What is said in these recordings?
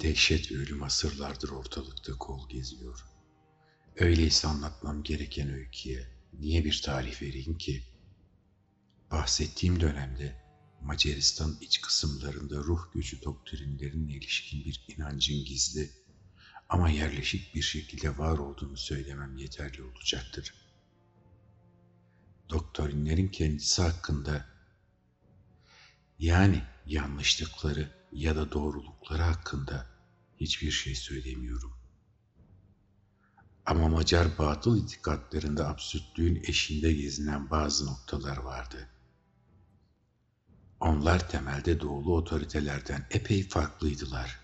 Dehşet ve ölüm asırlardır ortalıkta kol geziyor. Öyleyse anlatmam gereken öyküye niye bir tarih vereyim ki? Bahsettiğim dönemde Macaristan iç kısımlarında ruh gücü doktrinlerine ilişkin bir inancın gizli ama yerleşik bir şekilde var olduğunu söylemem yeterli olacaktır. Doktrinlerin kendisi hakkında yani yanlışlıkları ya da doğrulukları hakkında hiçbir şey söylemiyorum. Ama Macar batıl itikatlarında absürtlüğün eşinde gezinen bazı noktalar vardı. Onlar temelde doğulu otoritelerden epey farklıydılar.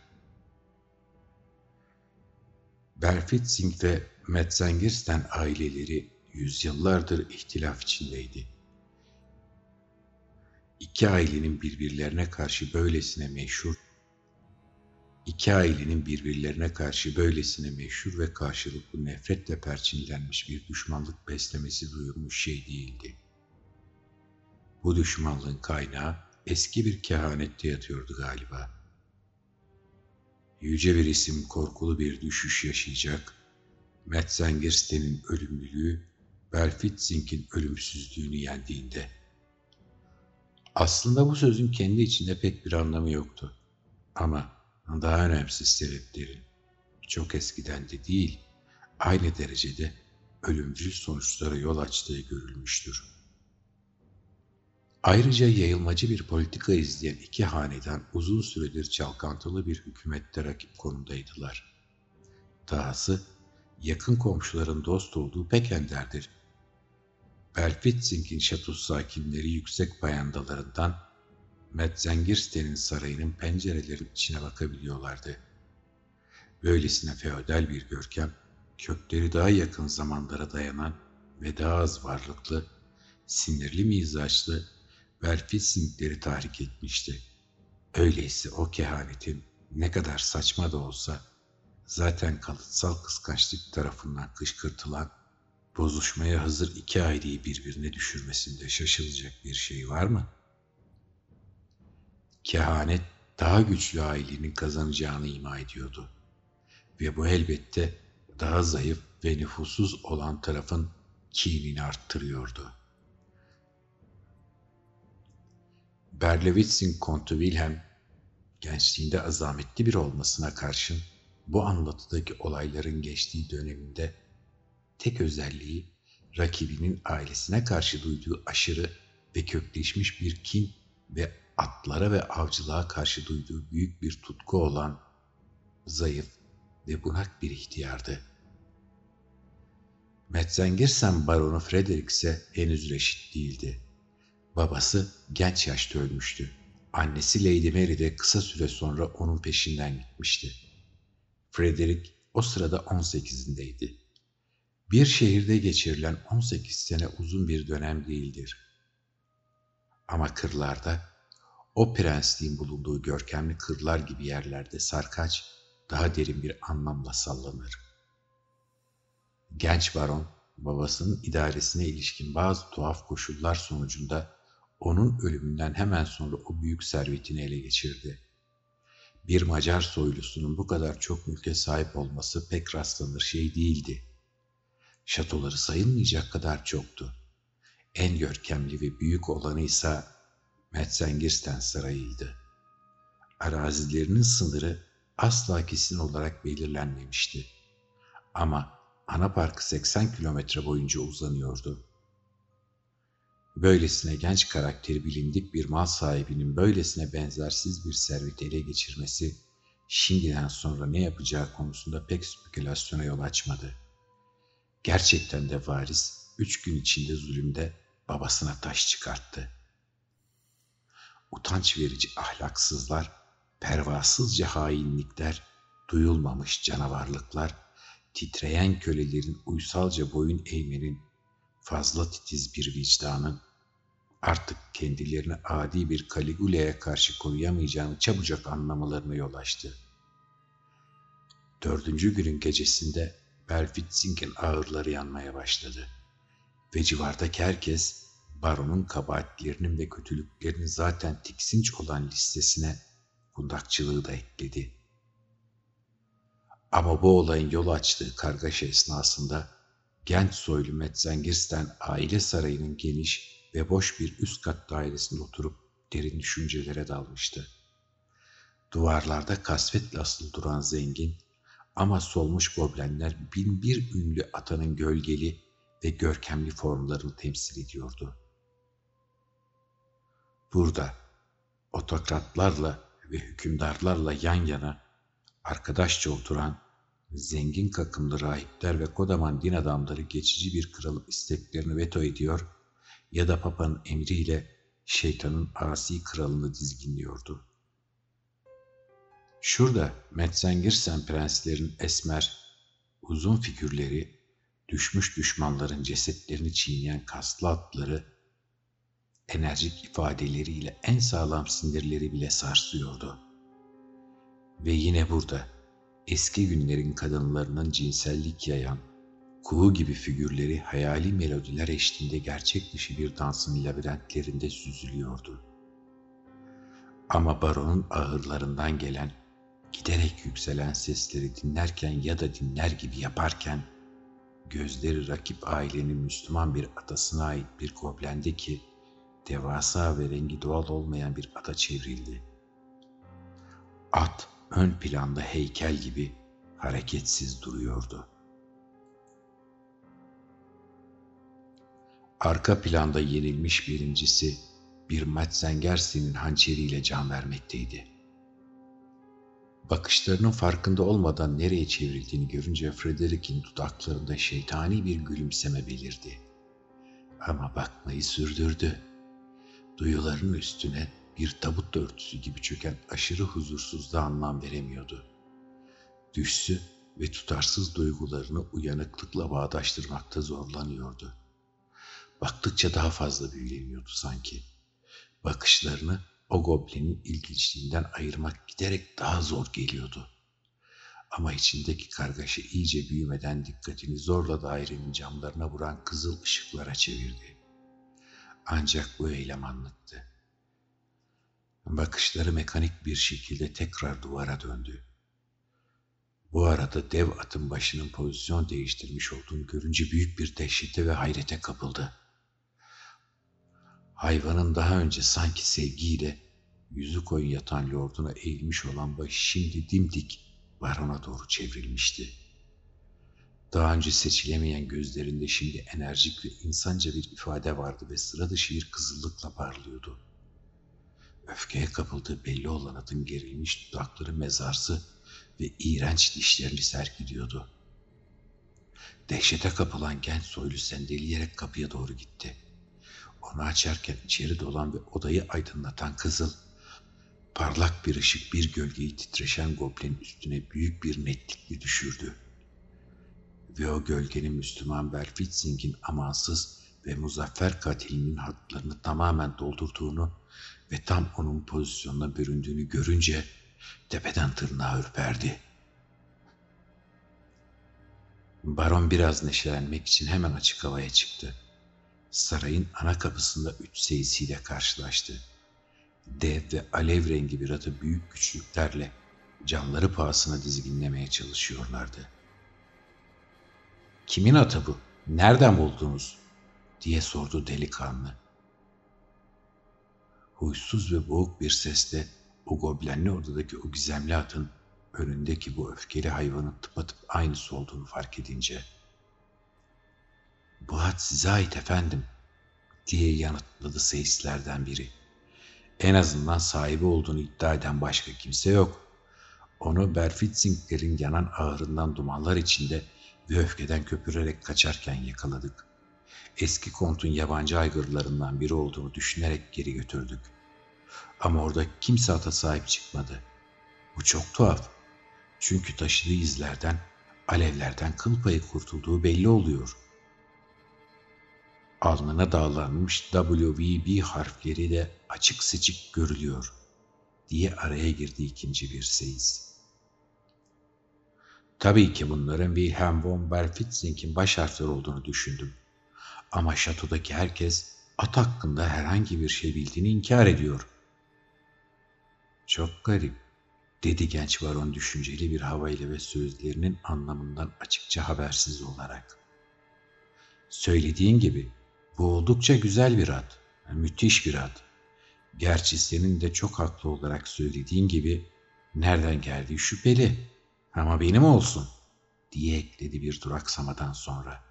Berfitzing ve Metzengersten aileleri yüzyıllardır ihtilaf içindeydi. İki ailenin birbirlerine karşı böylesine meşhur, iki ailenin birbirlerine karşı böylesine meşhur ve karşılıklı nefretle perçinlenmiş bir düşmanlık beslemesi duyulmuş şey değildi. Bu düşmanlığın kaynağı eski bir kehanette yatıyordu galiba. Yüce bir isim korkulu bir düşüş yaşayacak, Metzengersten'in ölümlülüğü, Berfitzing'in ölümsüzlüğünü yendiğinde. Aslında bu sözün kendi içinde pek bir anlamı yoktu. Ama daha önemsiz sebeplerin çok eskiden de değil, aynı derecede ölümcül sonuçlara yol açtığı görülmüştür. Ayrıca yayılmacı bir politika izleyen iki hanedan uzun süredir çalkantılı bir hükümette rakip konumdaydılar. Dahası yakın komşuların dost olduğu pek enderdir. Belfitzing'in şatosu sakinleri yüksek bayandalarından Metzengirsten'in sarayının pencerelerinin içine bakabiliyorlardı. Böylesine feodal bir görkem, kökleri daha yakın zamanlara dayanan ve daha az varlıklı, sinirli mizaçlı Belfitzing'leri tahrik etmişti. Öyleyse o kehanetin ne kadar saçma da olsa zaten kalıtsal kıskançlık tarafından kışkırtılan bozuşmaya hazır iki aileyi birbirine düşürmesinde şaşılacak bir şey var mı? Kehanet daha güçlü ailenin kazanacağını ima ediyordu. Ve bu elbette daha zayıf ve nüfussuz olan tarafın kinini arttırıyordu. Berlewitz'in kontu Wilhelm, gençliğinde azametli bir olmasına karşın bu anlatıdaki olayların geçtiği döneminde tek özelliği rakibinin ailesine karşı duyduğu aşırı ve kökleşmiş bir kin ve atlara ve avcılığa karşı duyduğu büyük bir tutku olan zayıf ve bunak bir ihtiyardı. Metzengirsen baronu Frederick ise henüz reşit değildi. Babası genç yaşta ölmüştü. Annesi Lady Mary de kısa süre sonra onun peşinden gitmişti. Frederick o sırada 18'indeydi. Bir şehirde geçirilen 18 sene uzun bir dönem değildir. Ama kırlarda, o prensliğin bulunduğu görkemli kırlar gibi yerlerde sarkaç daha derin bir anlamla sallanır. Genç baron, babasının idaresine ilişkin bazı tuhaf koşullar sonucunda onun ölümünden hemen sonra o büyük servetini ele geçirdi. Bir Macar soylusunun bu kadar çok mülke sahip olması pek rastlanır şey değildi. Şatoları sayılmayacak kadar çoktu. En görkemli ve büyük olanı ise Metzengirsten Sarayı'ydı. Arazilerinin sınırı asla kesin olarak belirlenmemişti. Ama ana parkı 80 kilometre boyunca uzanıyordu. Böylesine genç karakteri bilindik bir mal sahibinin böylesine benzersiz bir serveti ele geçirmesi, şimdiden sonra ne yapacağı konusunda pek spekülasyona yol açmadı. Gerçekten de varis üç gün içinde zulümde babasına taş çıkarttı. Utanç verici ahlaksızlar, pervasızca hainlikler, duyulmamış canavarlıklar, titreyen kölelerin uysalca boyun eğmenin, fazla titiz bir vicdanın, artık kendilerini adi bir Caligula'ya karşı koruyamayacağını çabucak anlamalarına yol açtı. Dördüncü günün gecesinde Belfitzing'in ağırları yanmaya başladı. Ve civardaki herkes baronun kabahatlerinin ve kötülüklerinin zaten tiksinç olan listesine kundakçılığı da ekledi. Ama bu olayın yol açtığı kargaşa esnasında genç soylu Metzengirs'ten aile sarayının geniş ve boş bir üst kat dairesinde oturup derin düşüncelere dalmıştı. Duvarlarda kasvetle asılı duran zengin ama solmuş goblenler bin bir ünlü atanın gölgeli ve görkemli formlarını temsil ediyordu. Burada otokratlarla ve hükümdarlarla yan yana arkadaşça oturan zengin kakımlı rahipler ve kodaman din adamları geçici bir kralın isteklerini veto ediyor ya da papanın emriyle şeytanın asi kralını dizginliyordu. Şurada Metzengirsen prenslerin esmer, uzun figürleri, düşmüş düşmanların cesetlerini çiğneyen kaslı atları, enerjik ifadeleriyle en sağlam sinirleri bile sarsıyordu. Ve yine burada eski günlerin kadınlarının cinsellik yayan, kuğu gibi figürleri hayali melodiler eşliğinde gerçek dışı bir dansın labirentlerinde süzülüyordu. Ama baronun ağırlarından gelen, giderek yükselen sesleri dinlerken ya da dinler gibi yaparken, gözleri rakip ailenin Müslüman bir atasına ait bir goblendeki devasa ve rengi doğal olmayan bir ata çevrildi. At ön planda heykel gibi hareketsiz duruyordu. Arka planda yenilmiş birincisi bir Metzengersi'nin hançeriyle can vermekteydi. Bakışlarının farkında olmadan nereye çevrildiğini görünce Frederick'in dudaklarında şeytani bir gülümseme belirdi. Ama bakmayı sürdürdü. Duyularının üstüne bir tabut örtüsü gibi çöken aşırı huzursuzluğa anlam veremiyordu. Düşsü ve tutarsız duygularını uyanıklıkla bağdaştırmakta zorlanıyordu. Baktıkça daha fazla büyüleniyordu sanki. Bakışlarını o goblinin ilginçliğinden ayırmak giderek daha zor geliyordu. Ama içindeki kargaşa iyice büyümeden dikkatini zorla dairenin camlarına vuran kızıl ışıklara çevirdi. Ancak bu eylem anlıktı. Bakışları mekanik bir şekilde tekrar duvara döndü. Bu arada dev atın başının pozisyon değiştirmiş olduğunu görünce büyük bir dehşete ve hayrete kapıldı. Hayvanın daha önce sanki sevgiyle yüzü koyu yatan lorduna eğilmiş olan başı şimdi dimdik barona doğru çevrilmişti. Daha önce seçilemeyen gözlerinde şimdi enerjik ve insanca bir ifade vardı ve sıra dışı bir kızıllıkla parlıyordu. Öfkeye kapıldığı belli olan atın gerilmiş dudakları mezarsı ve iğrenç dişlerini sergiliyordu. Dehşete kapılan genç soylu sendeleyerek kapıya doğru gitti. Onu açarken içeri dolan ve odayı aydınlatan kızıl, parlak bir ışık bir gölgeyi titreşen goblenin üstüne büyük bir netlikle düşürdü. Ve o gölgenin Müslüman Berfitzing'in amansız ve muzaffer katilinin hatlarını tamamen doldurduğunu ve tam onun pozisyonuna büründüğünü görünce tepeden tırnağa ürperdi. Baron biraz neşelenmek için hemen açık havaya çıktı sarayın ana kapısında üç seyisiyle karşılaştı. Dev ve alev rengi bir atı büyük güçlüklerle canları pahasına dizginlemeye çalışıyorlardı. Kimin atı bu? Nereden buldunuz? diye sordu delikanlı. Huysuz ve boğuk bir sesle o goblenli odadaki o gizemli atın önündeki bu öfkeli hayvanın tıpatıp aynısı olduğunu fark edince bu at size ait efendim diye yanıtladı seyislerden biri. En azından sahibi olduğunu iddia eden başka kimse yok. Onu Berfitzinglerin yanan ağırından dumanlar içinde ve öfkeden köpürerek kaçarken yakaladık. Eski kontun yabancı aygırlarından biri olduğunu düşünerek geri götürdük. Ama orada kimse ata sahip çıkmadı. Bu çok tuhaf. Çünkü taşıdığı izlerden, alevlerden kıl payı kurtulduğu belli oluyor alnına dağlanmış WVB harfleri de açık seçik görülüyor diye araya girdi ikinci bir seyis. Tabii ki bunların Wilhelm von Berfitzing'in baş harfleri olduğunu düşündüm. Ama şatodaki herkes at hakkında herhangi bir şey bildiğini inkar ediyor. Çok garip. dedi genç baron düşünceli bir havayla ve sözlerinin anlamından açıkça habersiz olarak. Söylediğin gibi bu oldukça güzel bir ad, müthiş bir ad. Gerçi senin de çok haklı olarak söylediğin gibi nereden geldiği şüpheli ama benim olsun diye ekledi bir duraksamadan sonra.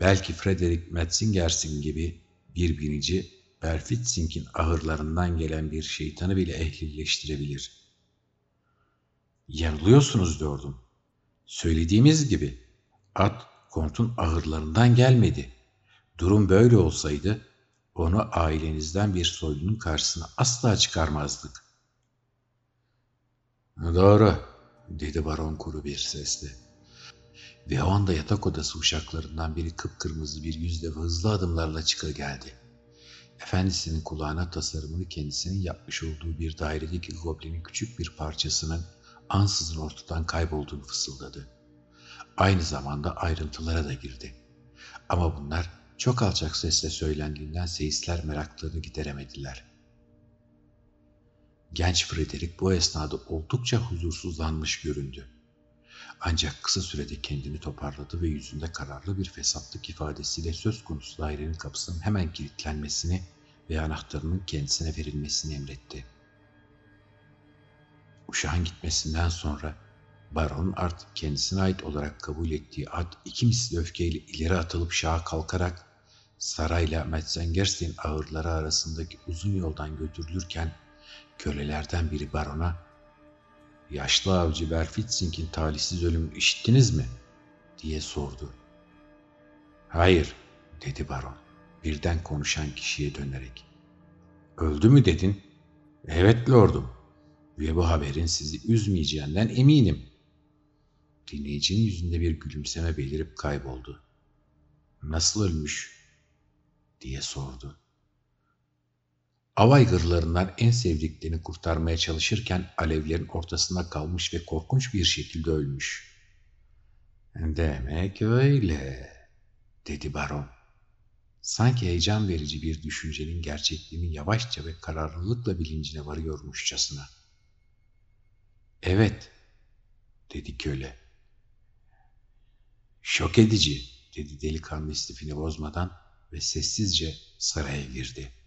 Belki Frederick Metzingersin gibi bir binici Berfitzing'in ahırlarından gelen bir şeytanı bile ehlileştirebilir. Yanılıyorsunuz diyordum. Söylediğimiz gibi at kontun ahırlarından gelmedi. Durum böyle olsaydı onu ailenizden bir soylunun karşısına asla çıkarmazdık. Doğru, dedi baron kuru bir sesle. Ve o anda yatak odası uşaklarından biri kıpkırmızı bir yüzle ve hızlı adımlarla çıka geldi. Efendisinin kulağına tasarımını kendisinin yapmış olduğu bir dairedeki goblinin küçük bir parçasının ansızın ortadan kaybolduğunu fısıldadı. Aynı zamanda ayrıntılara da girdi. Ama bunlar çok alçak sesle söylendiğinden seyisler meraklarını gideremediler. Genç Frederick bu esnada oldukça huzursuzlanmış göründü. Ancak kısa sürede kendini toparladı ve yüzünde kararlı bir fesatlık ifadesiyle söz konusu dairenin kapısının hemen kilitlenmesini ve anahtarının kendisine verilmesini emretti. Uşağın gitmesinden sonra baronun artık kendisine ait olarak kabul ettiği at iki misli öfkeyle ileri atılıp şaha kalkarak sarayla Metzengerstein ağırları arasındaki uzun yoldan götürülürken kölelerden biri barona ''Yaşlı avcı Berfitzing'in talihsiz ölümünü işittiniz mi?'' diye sordu. ''Hayır'' dedi baron birden konuşan kişiye dönerek. ''Öldü mü dedin?'' ''Evet lordum ve bu haberin sizi üzmeyeceğinden eminim.'' Dinleyicinin yüzünde bir gülümseme belirip kayboldu. ''Nasıl ölmüş?'' diye sordu. Avay gırlarından en sevdiklerini kurtarmaya çalışırken alevlerin ortasında kalmış ve korkunç bir şekilde ölmüş. Demek öyle, dedi baron. Sanki heyecan verici bir düşüncenin gerçekliğini yavaşça ve kararlılıkla bilincine varıyormuşçasına. Evet, dedi köle. Şok edici, dedi delikanlı istifini bozmadan ve sessizce saraya girdi.''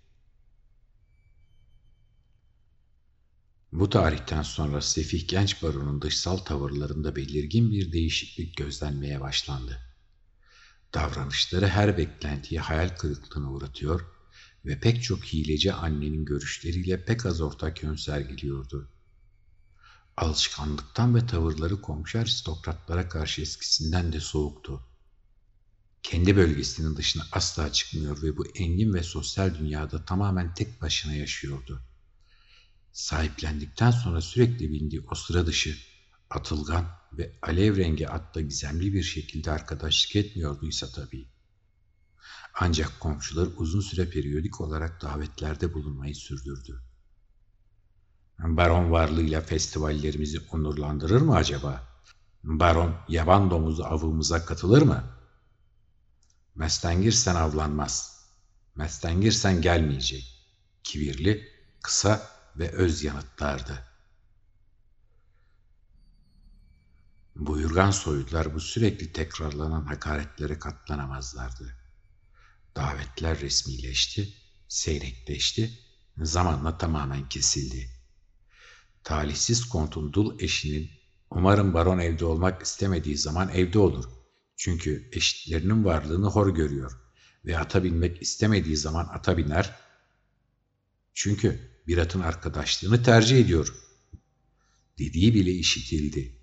Bu tarihten sonra Sefih Genç Baron'un dışsal tavırlarında belirgin bir değişiklik gözlenmeye başlandı. Davranışları her beklentiye hayal kırıklığına uğratıyor ve pek çok hileci annenin görüşleriyle pek az ortak yön sergiliyordu. Alışkanlıktan ve tavırları komşu aristokratlara karşı eskisinden de soğuktu. Kendi bölgesinin dışına asla çıkmıyor ve bu engin ve sosyal dünyada tamamen tek başına yaşıyordu sahiplendikten sonra sürekli bindiği o sıra dışı, atılgan ve alev rengi atta gizemli bir şekilde arkadaşlık etmiyorduysa tabii. Ancak komşular uzun süre periyodik olarak davetlerde bulunmayı sürdürdü. Baron varlığıyla festivallerimizi onurlandırır mı acaba? Baron yaban domuzu avımıza katılır mı? Mestengirsen avlanmaz. Mestengirsen gelmeyecek. Kibirli, kısa ve öz yanıtlardı. Buyurgan soylular bu sürekli tekrarlanan hakaretlere katlanamazlardı. Davetler resmileşti, seyrekleşti, zamanla tamamen kesildi. Talihsiz kontun dul eşinin umarım baron evde olmak istemediği zaman evde olur. Çünkü eşitlerinin varlığını hor görüyor ve ata binmek istemediği zaman ata biner. Çünkü bir atın arkadaşlığını tercih ediyor. Dediği bile işitildi.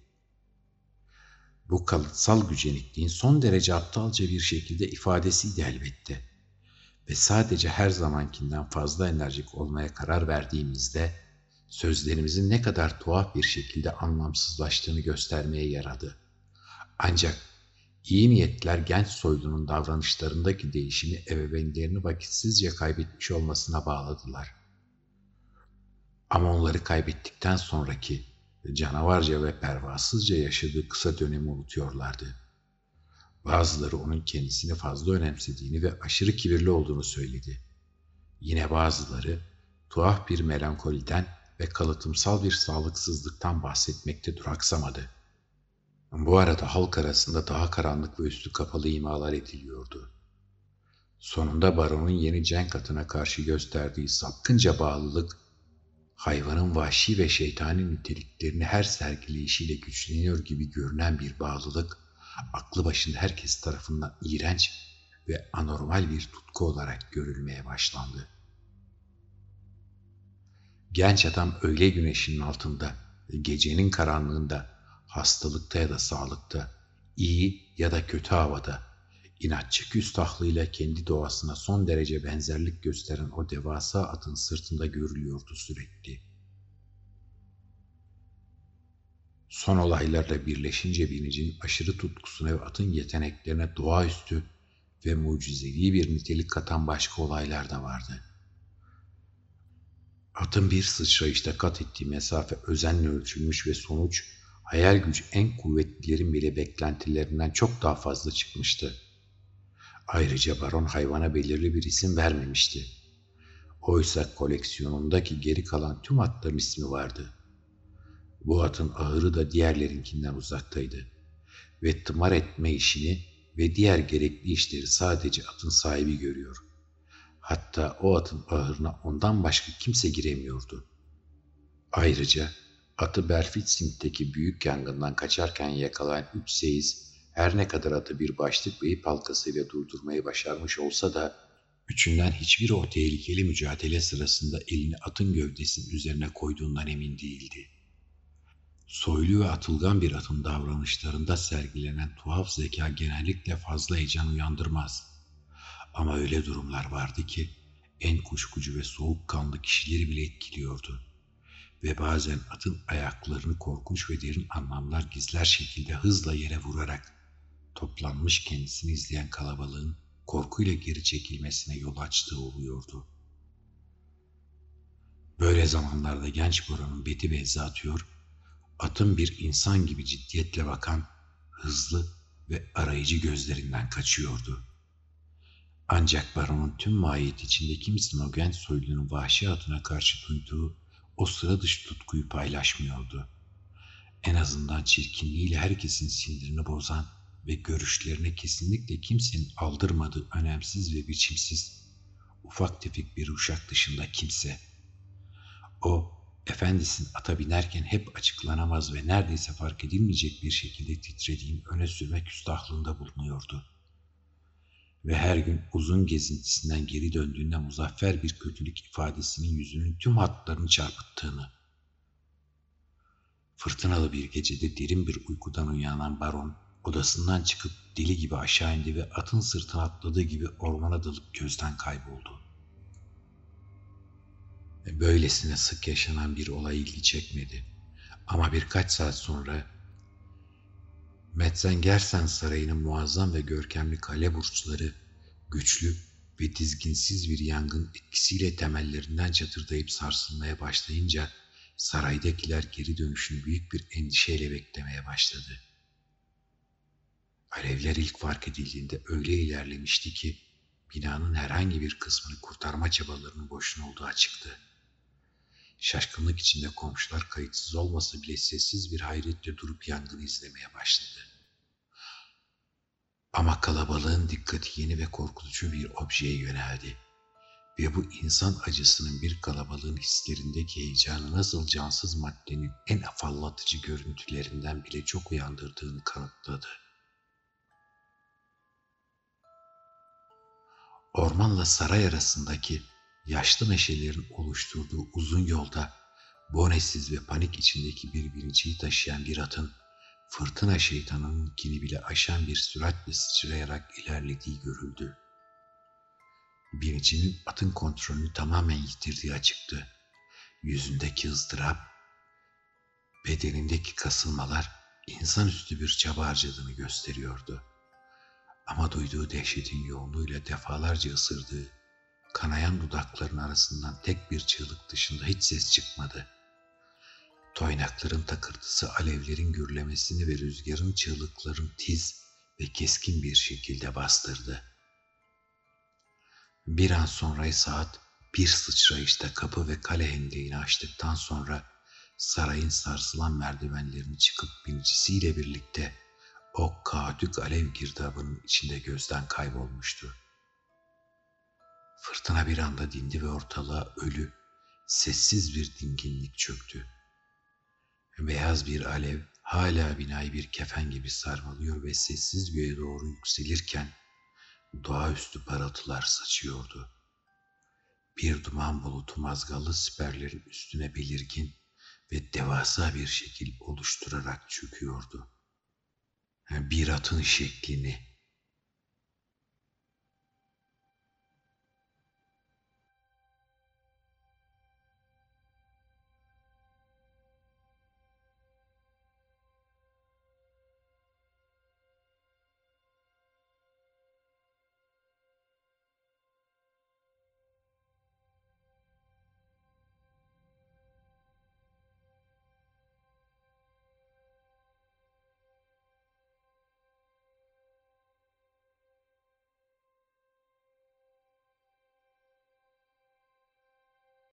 Bu kalıtsal gücenikliğin son derece aptalca bir şekilde ifadesiydi elbette. Ve sadece her zamankinden fazla enerjik olmaya karar verdiğimizde sözlerimizin ne kadar tuhaf bir şekilde anlamsızlaştığını göstermeye yaradı. Ancak iyi niyetler genç soylunun davranışlarındaki değişimi ebeveynlerini vakitsizce kaybetmiş olmasına bağladılar. Ama onları kaybettikten sonraki canavarca ve pervasızca yaşadığı kısa dönemi unutuyorlardı. Bazıları onun kendisini fazla önemsediğini ve aşırı kibirli olduğunu söyledi. Yine bazıları tuhaf bir melankoliden ve kalıtımsal bir sağlıksızlıktan bahsetmekte duraksamadı. Bu arada halk arasında daha karanlık ve üstü kapalı imalar ediliyordu. Sonunda baronun yeni cenk atına karşı gösterdiği sapkınca bağlılık, hayvanın vahşi ve şeytani niteliklerini her sergileyişiyle güçleniyor gibi görünen bir bağlılık, aklı başında herkes tarafından iğrenç ve anormal bir tutku olarak görülmeye başlandı. Genç adam öğle güneşinin altında, gecenin karanlığında, hastalıkta ya da sağlıkta, iyi ya da kötü havada, inatçı küstahlığıyla kendi doğasına son derece benzerlik gösteren o devasa atın sırtında görülüyordu sürekli. Son olaylarla birleşince binicin aşırı tutkusuna ve atın yeteneklerine doğaüstü ve mucizevi bir nitelik katan başka olaylar da vardı.'' Atın bir sıçrayışta kat ettiği mesafe özenle ölçülmüş ve sonuç hayal gücü en kuvvetlilerin bile beklentilerinden çok daha fazla çıkmıştı. Ayrıca baron hayvana belirli bir isim vermemişti. Oysa koleksiyonundaki geri kalan tüm atların ismi vardı. Bu atın ahırı da diğerlerinkinden uzaktaydı. Ve tımar etme işini ve diğer gerekli işleri sadece atın sahibi görüyor.'' Hatta o atın ahırına ondan başka kimse giremiyordu. Ayrıca atı Berfitsing'deki büyük yangından kaçarken yakalayan üç seiz her ne kadar atı bir başlık ve ip halkasıyla durdurmayı başarmış olsa da üçünden hiçbiri o tehlikeli mücadele sırasında elini atın gövdesinin üzerine koyduğundan emin değildi. Soylu ve atılgan bir atın davranışlarında sergilenen tuhaf zeka genellikle fazla heyecan uyandırmaz. Ama öyle durumlar vardı ki en kuşkucu ve soğukkanlı kişileri bile etkiliyordu. Ve bazen atın ayaklarını korkunç ve derin anlamlar gizler şekilde hızla yere vurarak toplanmış kendisini izleyen kalabalığın korkuyla geri çekilmesine yol açtığı oluyordu. Böyle zamanlarda genç Bora'nın beti benzi atıyor, atın bir insan gibi ciddiyetle bakan, hızlı ve arayıcı gözlerinden kaçıyordu.'' Ancak baronun tüm mahiyet içinde kimsin o genç soylunun vahşi adına karşı duyduğu o sıra dışı tutkuyu paylaşmıyordu. En azından çirkinliğiyle herkesin sindirini bozan ve görüşlerine kesinlikle kimsenin aldırmadığı önemsiz ve biçimsiz, ufak tefek bir uşak dışında kimse. O, efendisin ata binerken hep açıklanamaz ve neredeyse fark edilmeyecek bir şekilde titrediğin öne sürmek üstahlığında bulunuyordu ve her gün uzun gezintisinden geri döndüğünde muzaffer bir kötülük ifadesinin yüzünün tüm hatlarını çarpıttığını, fırtınalı bir gecede derin bir uykudan uyanan baron, odasından çıkıp deli gibi aşağı indi ve atın sırtına atladığı gibi ormana dalıp gözden kayboldu. Böylesine sık yaşanan bir olay ilgi çekmedi. Ama birkaç saat sonra Metzengersen Sarayı'nın muazzam ve görkemli kale burçları güçlü ve dizginsiz bir yangın etkisiyle temellerinden çatırdayıp sarsılmaya başlayınca saraydakiler geri dönüşünü büyük bir endişeyle beklemeye başladı. Alevler ilk fark edildiğinde öyle ilerlemişti ki binanın herhangi bir kısmını kurtarma çabalarının boşuna olduğu açıktı. Şaşkınlık içinde komşular kayıtsız olmasa bile sessiz bir hayretle durup yangını izlemeye başladı. Ama kalabalığın dikkati yeni ve korkutucu bir objeye yöneldi. Ve bu insan acısının bir kalabalığın hislerindeki heyecanı nasıl cansız maddenin en afallatıcı görüntülerinden bile çok uyandırdığını kanıtladı. Ormanla saray arasındaki yaşlı meşelerin oluşturduğu uzun yolda bonesiz ve panik içindeki bir biniciyi taşıyan bir atın fırtına şeytanınkini bile aşan bir süratle sıçrayarak ilerlediği görüldü. Binicinin atın kontrolünü tamamen yitirdiği açıktı. Yüzündeki ızdırap, bedenindeki kasılmalar insanüstü bir çaba harcadığını gösteriyordu. Ama duyduğu dehşetin yoğunluğuyla defalarca ısırdığı Kanayan dudakların arasından tek bir çığlık dışında hiç ses çıkmadı. Toynakların takırtısı alevlerin gürlemesini ve rüzgarın çığlıkların tiz ve keskin bir şekilde bastırdı. Bir an sonra saat bir sıçrayışta kapı ve kale hendeğini açtıktan sonra sarayın sarsılan merdivenlerini çıkıp binicisiyle birlikte o kaütük alev girdabının içinde gözden kaybolmuştu. Fırtına bir anda dindi ve ortalığa ölü, sessiz bir dinginlik çöktü. Beyaz bir alev hala binayı bir kefen gibi sarmalıyor ve sessiz göğe doğru yükselirken doğaüstü parıltılar saçıyordu. Bir duman bulutu mazgallı siperlerin üstüne belirgin ve devasa bir şekil oluşturarak çöküyordu. Bir atın şeklini,